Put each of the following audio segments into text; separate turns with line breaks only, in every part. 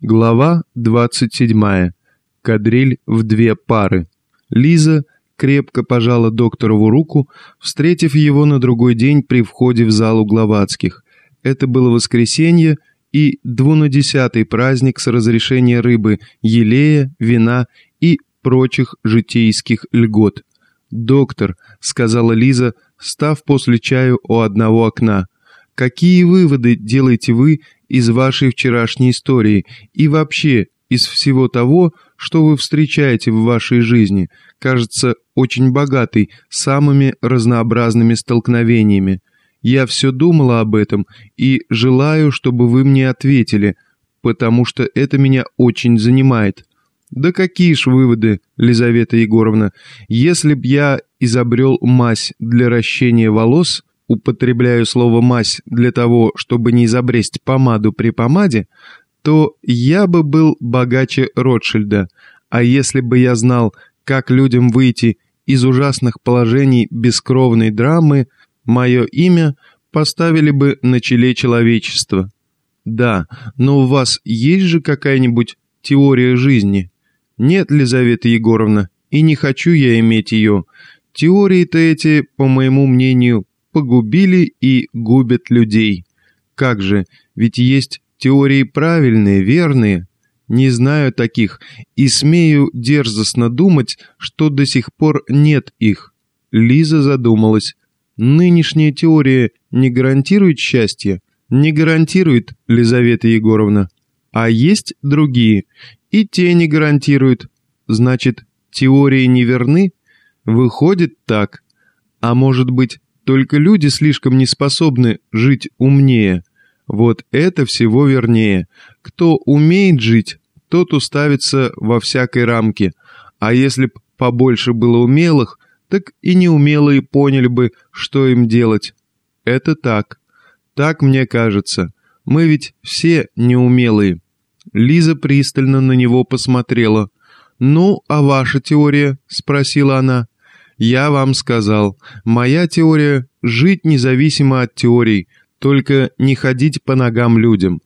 Глава 27. Кадриль в две пары. Лиза крепко пожала докторову руку, встретив его на другой день при входе в залу Гловацких. Это было воскресенье и двунадесятый праздник с разрешения рыбы, елея, вина и прочих житейских льгот. «Доктор», — сказала Лиза, став после чаю у одного окна, — «какие выводы делаете вы из вашей вчерашней истории и вообще из всего того, что вы встречаете в вашей жизни, кажется очень богатой самыми разнообразными столкновениями. Я все думала об этом и желаю, чтобы вы мне ответили, потому что это меня очень занимает. Да какие ж выводы, Лизавета Егоровна, если б я изобрел мазь для ращения волос, употребляю слово «мазь» для того, чтобы не изобресть помаду при помаде, то я бы был богаче Ротшильда, а если бы я знал, как людям выйти из ужасных положений бескровной драмы, мое имя поставили бы на челе человечества. Да, но у вас есть же какая-нибудь теория жизни? Нет, Лизавета Егоровна, и не хочу я иметь ее. Теории-то эти, по моему мнению, погубили и губят людей. Как же, ведь есть теории правильные, верные. Не знаю таких и смею дерзостно думать, что до сих пор нет их. Лиза задумалась. Нынешняя теория не гарантирует счастье? Не гарантирует, Лизавета Егоровна. А есть другие, и те не гарантируют. Значит, теории не верны? Выходит так. А может быть, только люди слишком не способны жить умнее. Вот это всего вернее. Кто умеет жить, тот уставится во всякой рамке. А если б побольше было умелых, так и неумелые поняли бы, что им делать. Это так. Так мне кажется. Мы ведь все неумелые. Лиза пристально на него посмотрела. «Ну, а ваша теория?» — спросила она. Я вам сказал, моя теория – жить независимо от теорий, только не ходить по ногам людям.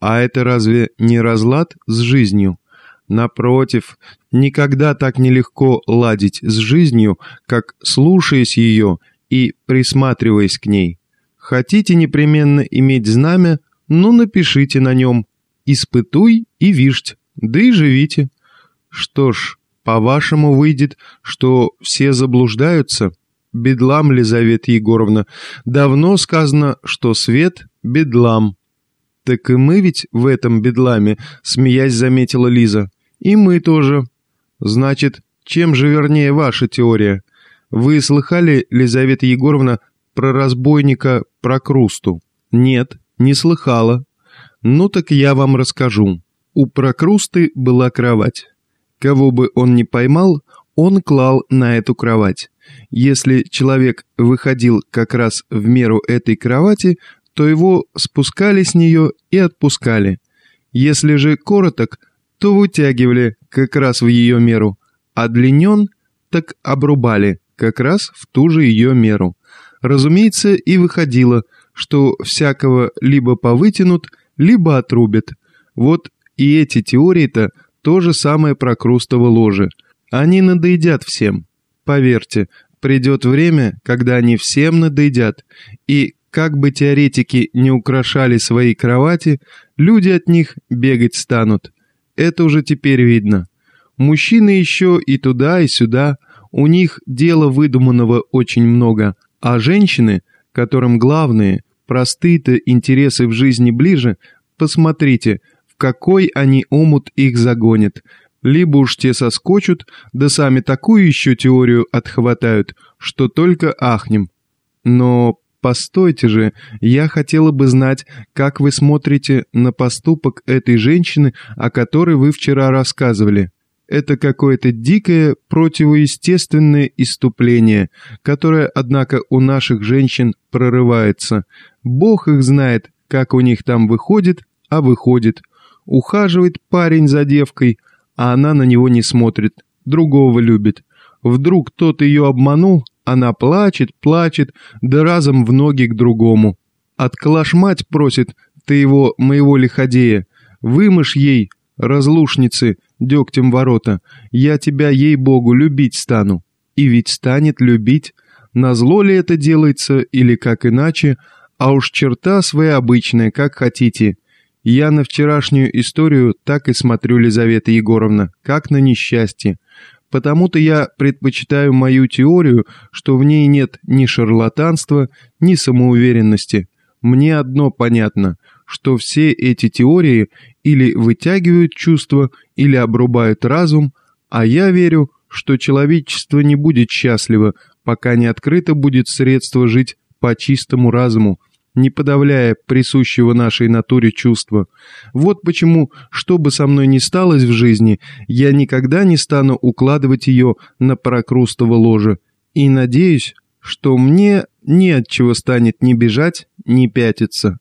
А это разве не разлад с жизнью? Напротив, никогда так нелегко ладить с жизнью, как слушаясь ее и присматриваясь к ней. Хотите непременно иметь знамя, ну напишите на нем «Испытуй и виждь», да и живите. Что ж, по-вашему, выйдет, что все заблуждаются? Бедлам, Лизавета Егоровна. Давно сказано, что свет — бедлам. Так и мы ведь в этом бедламе, смеясь, заметила Лиза. И мы тоже. Значит, чем же вернее ваша теория? Вы слыхали, Лизавета Егоровна, про разбойника Прокрусту? Нет, не слыхала. Ну так я вам расскажу. У Прокрусты была кровать. Кого бы он ни поймал, он клал на эту кровать. Если человек выходил как раз в меру этой кровати, то его спускали с нее и отпускали. Если же короток, то вытягивали как раз в ее меру, а длинен, так обрубали как раз в ту же ее меру. Разумеется, и выходило, что всякого либо повытянут, либо отрубят. Вот и эти теории-то то же самое про Крустово ложе. Они надоедят всем. Поверьте, придет время, когда они всем надоедят, и как бы теоретики не украшали свои кровати, люди от них бегать станут. Это уже теперь видно. Мужчины еще и туда, и сюда, у них дела выдуманного очень много, а женщины, которым главные, простые-то интересы в жизни ближе, посмотрите – какой они омут их загонят. Либо уж те соскочут, да сами такую еще теорию отхватают, что только ахнем. Но постойте же, я хотела бы знать, как вы смотрите на поступок этой женщины, о которой вы вчера рассказывали. Это какое-то дикое, противоестественное иступление, которое, однако, у наших женщин прорывается. Бог их знает, как у них там выходит, а выходит. Ухаживает парень за девкой, а она на него не смотрит, другого любит. Вдруг тот ее обманул, она плачет, плачет, да разом в ноги к другому. Отколошмать просит ты его, моего лиходея. Вымышь ей, разлушницы, дегтем ворота, я тебя, ей-богу, любить стану. И ведь станет любить, назло ли это делается или как иначе, а уж черта своя обычная, как хотите. Я на вчерашнюю историю так и смотрю, Лизавета Егоровна, как на несчастье. Потому-то я предпочитаю мою теорию, что в ней нет ни шарлатанства, ни самоуверенности. Мне одно понятно, что все эти теории или вытягивают чувства, или обрубают разум, а я верю, что человечество не будет счастливо, пока не открыто будет средство жить по чистому разуму, не подавляя присущего нашей натуре чувства. Вот почему, что бы со мной ни сталось в жизни, я никогда не стану укладывать ее на прокрустово ложе. И надеюсь, что мне не от чего станет ни бежать, ни пятиться.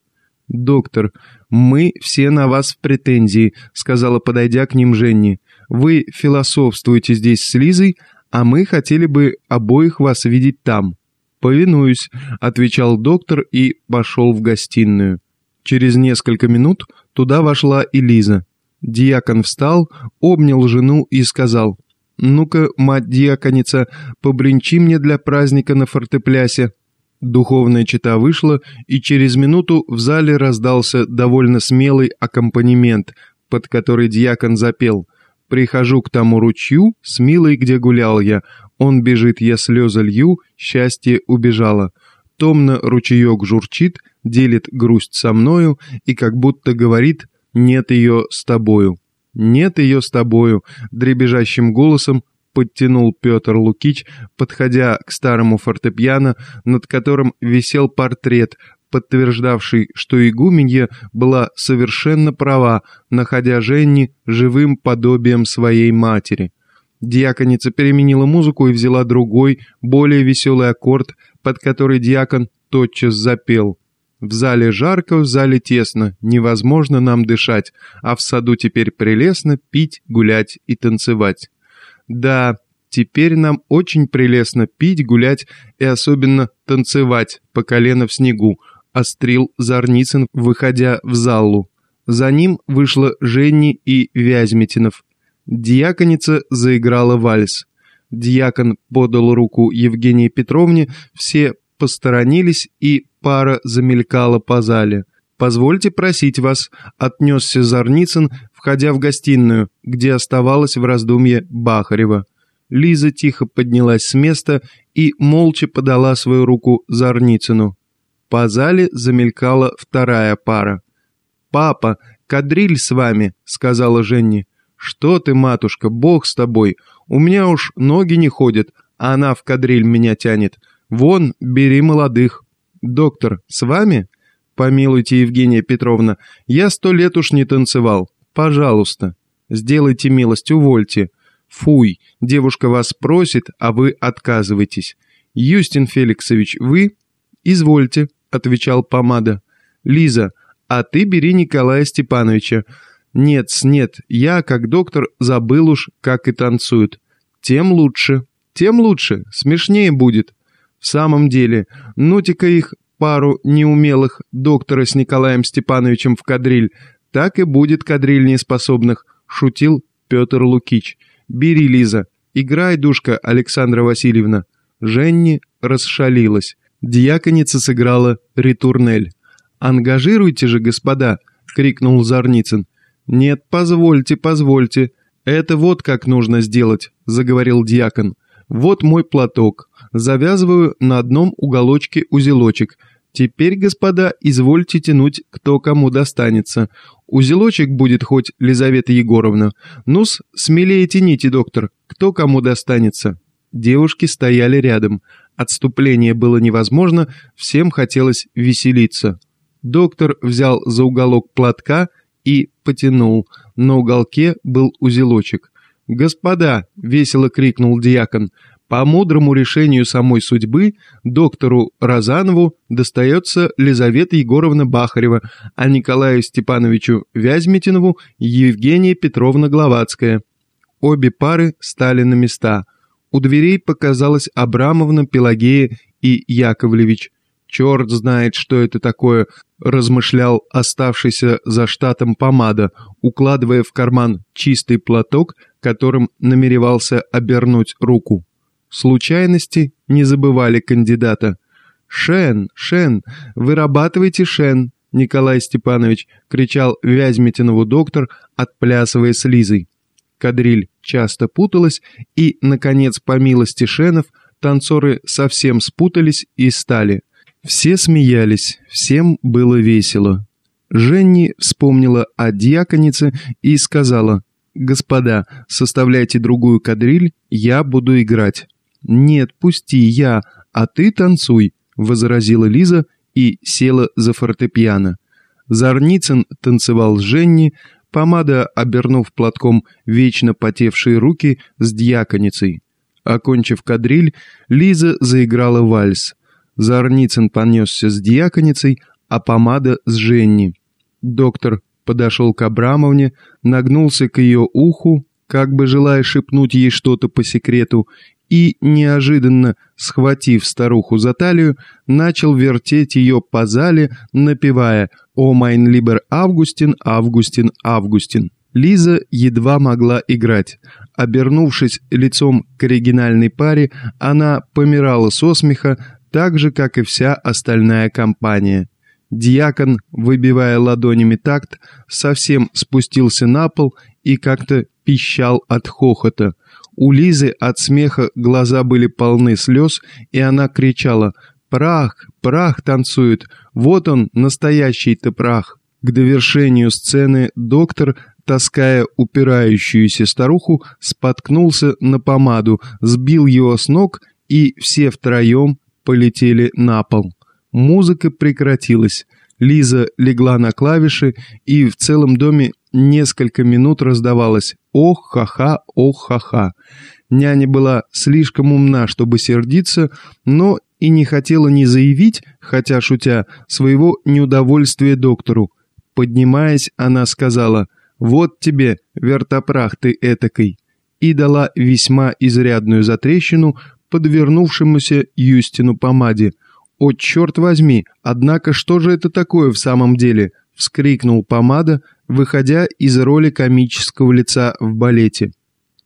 «Доктор, мы все на вас в претензии», — сказала, подойдя к ним Женни. «Вы философствуете здесь с Лизой, а мы хотели бы обоих вас видеть там». «Повинуюсь», — отвечал доктор и пошел в гостиную. Через несколько минут туда вошла и Лиза. Диакон встал, обнял жену и сказал, «Ну-ка, мать-диаконица, побренчи мне для праздника на фортеплясе». Духовная чита вышла, и через минуту в зале раздался довольно смелый аккомпанемент, под который диакон запел «Прихожу к тому ручью, с милой, где гулял я, он бежит, я слезы лью, счастье убежало. Томно ручеек журчит, делит грусть со мною и как будто говорит «нет ее с тобою». «Нет ее с тобою», — дребезжащим голосом подтянул Петр Лукич, подходя к старому фортепиано, над которым висел портрет, подтверждавший, что игуменья была совершенно права, находя Женни живым подобием своей матери. Диаконица переменила музыку и взяла другой, более веселый аккорд, под который диакон тотчас запел. В зале жарко, в зале тесно, невозможно нам дышать, а в саду теперь прелестно пить, гулять и танцевать. Да, теперь нам очень прелестно пить, гулять и особенно танцевать по колено в снегу, острил Зарницын, выходя в залу. За ним вышла Женни и Вязьмитинов. Дьяконица заиграла вальс. Дьякон подал руку Евгении Петровне, все посторонились, и пара замелькала по зале. «Позвольте просить вас», — отнесся Зарницын, входя в гостиную, где оставалась в раздумье Бахарева. Лиза тихо поднялась с места и молча подала свою руку Зарницыну. По зале замелькала вторая пара. «Папа, кадриль с вами», — сказала Женни. «Что ты, матушка, бог с тобой. У меня уж ноги не ходят, а она в кадриль меня тянет. Вон, бери молодых. Доктор, с вами?» «Помилуйте, Евгения Петровна, я сто лет уж не танцевал. Пожалуйста, сделайте милость, увольте. Фуй, девушка вас просит, а вы отказываетесь. Юстин Феликсович, вы?» «Извольте», — отвечал помада. «Лиза, а ты бери Николая Степановича. Нет, нет, я, как доктор, забыл уж, как и танцуют. Тем лучше, тем лучше, смешнее будет. В самом деле, ну-ка их пару неумелых доктора с Николаем Степановичем в кадриль, так и будет кадриль неспособных, шутил Петр Лукич. Бери, Лиза, играй, душка Александра Васильевна. Женни расшалилась. Дьяконица сыграла ритурнель. «Ангажируйте же, господа!» — крикнул Зарницын. «Нет, позвольте, позвольте. Это вот как нужно сделать», — заговорил дьякон. «Вот мой платок. Завязываю на одном уголочке узелочек. Теперь, господа, извольте тянуть, кто кому достанется. Узелочек будет хоть Лизавета Егоровна. Ну-с, смелее тяните, доктор, кто кому достанется». Девушки стояли рядом. Отступление было невозможно, всем хотелось веселиться. Доктор взял за уголок платка и потянул. На уголке был узелочек. «Господа!» — весело крикнул диакон. «По мудрому решению самой судьбы доктору Розанову достается Лизавета Егоровна Бахарева, а Николаю Степановичу Вязьмитинову Евгения Петровна Гловацкая». Обе пары стали на места. У дверей показалась Абрамовна, Пелагея и Яковлевич. «Черт знает, что это такое», размышлял оставшийся за штатом помада, укладывая в карман чистый платок, которым намеревался обернуть руку. Случайности не забывали кандидата. «Шен, Шен, вырабатывайте Шен!» Николай Степанович кричал Вязьмитинову доктор, отплясывая с Лизой. Кадриль часто путалась, и, наконец, по милости Шенов, танцоры совсем спутались и стали. Все смеялись, всем было весело. Женни вспомнила о дьяконице и сказала, «Господа, составляйте другую кадриль, я буду играть». «Нет, пусти, я, а ты танцуй», — возразила Лиза и села за фортепиано. Зарницын танцевал с Женни, помада, обернув платком вечно потевшие руки с дьяконицей. Окончив кадриль, Лиза заиграла вальс. Зарницын понесся с дьяконицей, а помада с Женни. Доктор подошел к Абрамовне, нагнулся к ее уху, как бы желая шепнуть ей что-то по секрету, и, неожиданно схватив старуху за талию, начал вертеть ее по зале, напевая «О майн либер Августин, Августин, Августин». Лиза едва могла играть. Обернувшись лицом к оригинальной паре, она помирала со смеха, так же, как и вся остальная компания. Дьякон, выбивая ладонями такт, совсем спустился на пол и как-то пищал от хохота. У Лизы от смеха глаза были полны слез, и она кричала «Прах! Прах танцует! Вот он, настоящий-то прах!» К довершению сцены доктор, таская упирающуюся старуху, споткнулся на помаду, сбил его с ног, и все втроем полетели на пол. Музыка прекратилась. Лиза легла на клавиши, и в целом доме несколько минут раздавалось «Ох, ха-ха, ох, ха-ха». Няня была слишком умна, чтобы сердиться, но и не хотела ни заявить, хотя шутя, своего неудовольствия доктору. Поднимаясь, она сказала «Вот тебе, вертопрах ты этакой», и дала весьма изрядную затрещину подвернувшемуся Юстину помаде – «О, черт возьми! Однако что же это такое в самом деле?» — вскрикнул помада, выходя из роли комического лица в балете.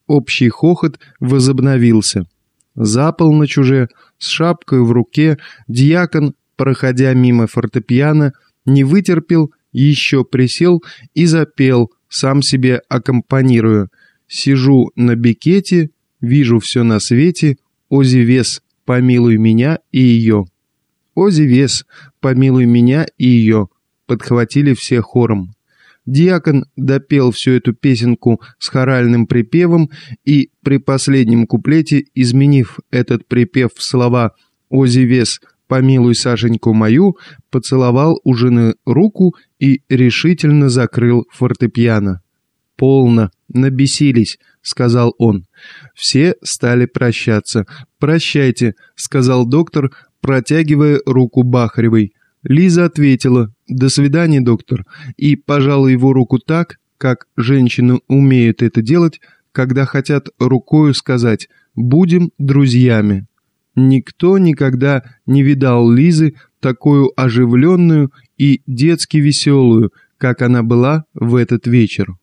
Общий хохот возобновился. За полночь уже, с шапкой в руке, дьякон, проходя мимо фортепиано, не вытерпел, еще присел и запел, сам себе аккомпанируя. «Сижу на бикете, вижу все на свете, Ози вес, помилуй меня и ее». «Ози вес, помилуй меня и ее», — подхватили все хором. Диакон допел всю эту песенку с хоральным припевом и при последнем куплете, изменив этот припев в слова «Ози вес, помилуй Сашеньку мою», поцеловал у жены руку и решительно закрыл фортепиано. «Полно, набесились», — сказал он. Все стали прощаться. «Прощайте», — сказал доктор, протягивая руку Бахаревой. Лиза ответила «До свидания, доктор», и пожала его руку так, как женщины умеют это делать, когда хотят рукою сказать «будем друзьями». Никто никогда не видал Лизы такую оживленную и детски веселую, как она была в этот вечер.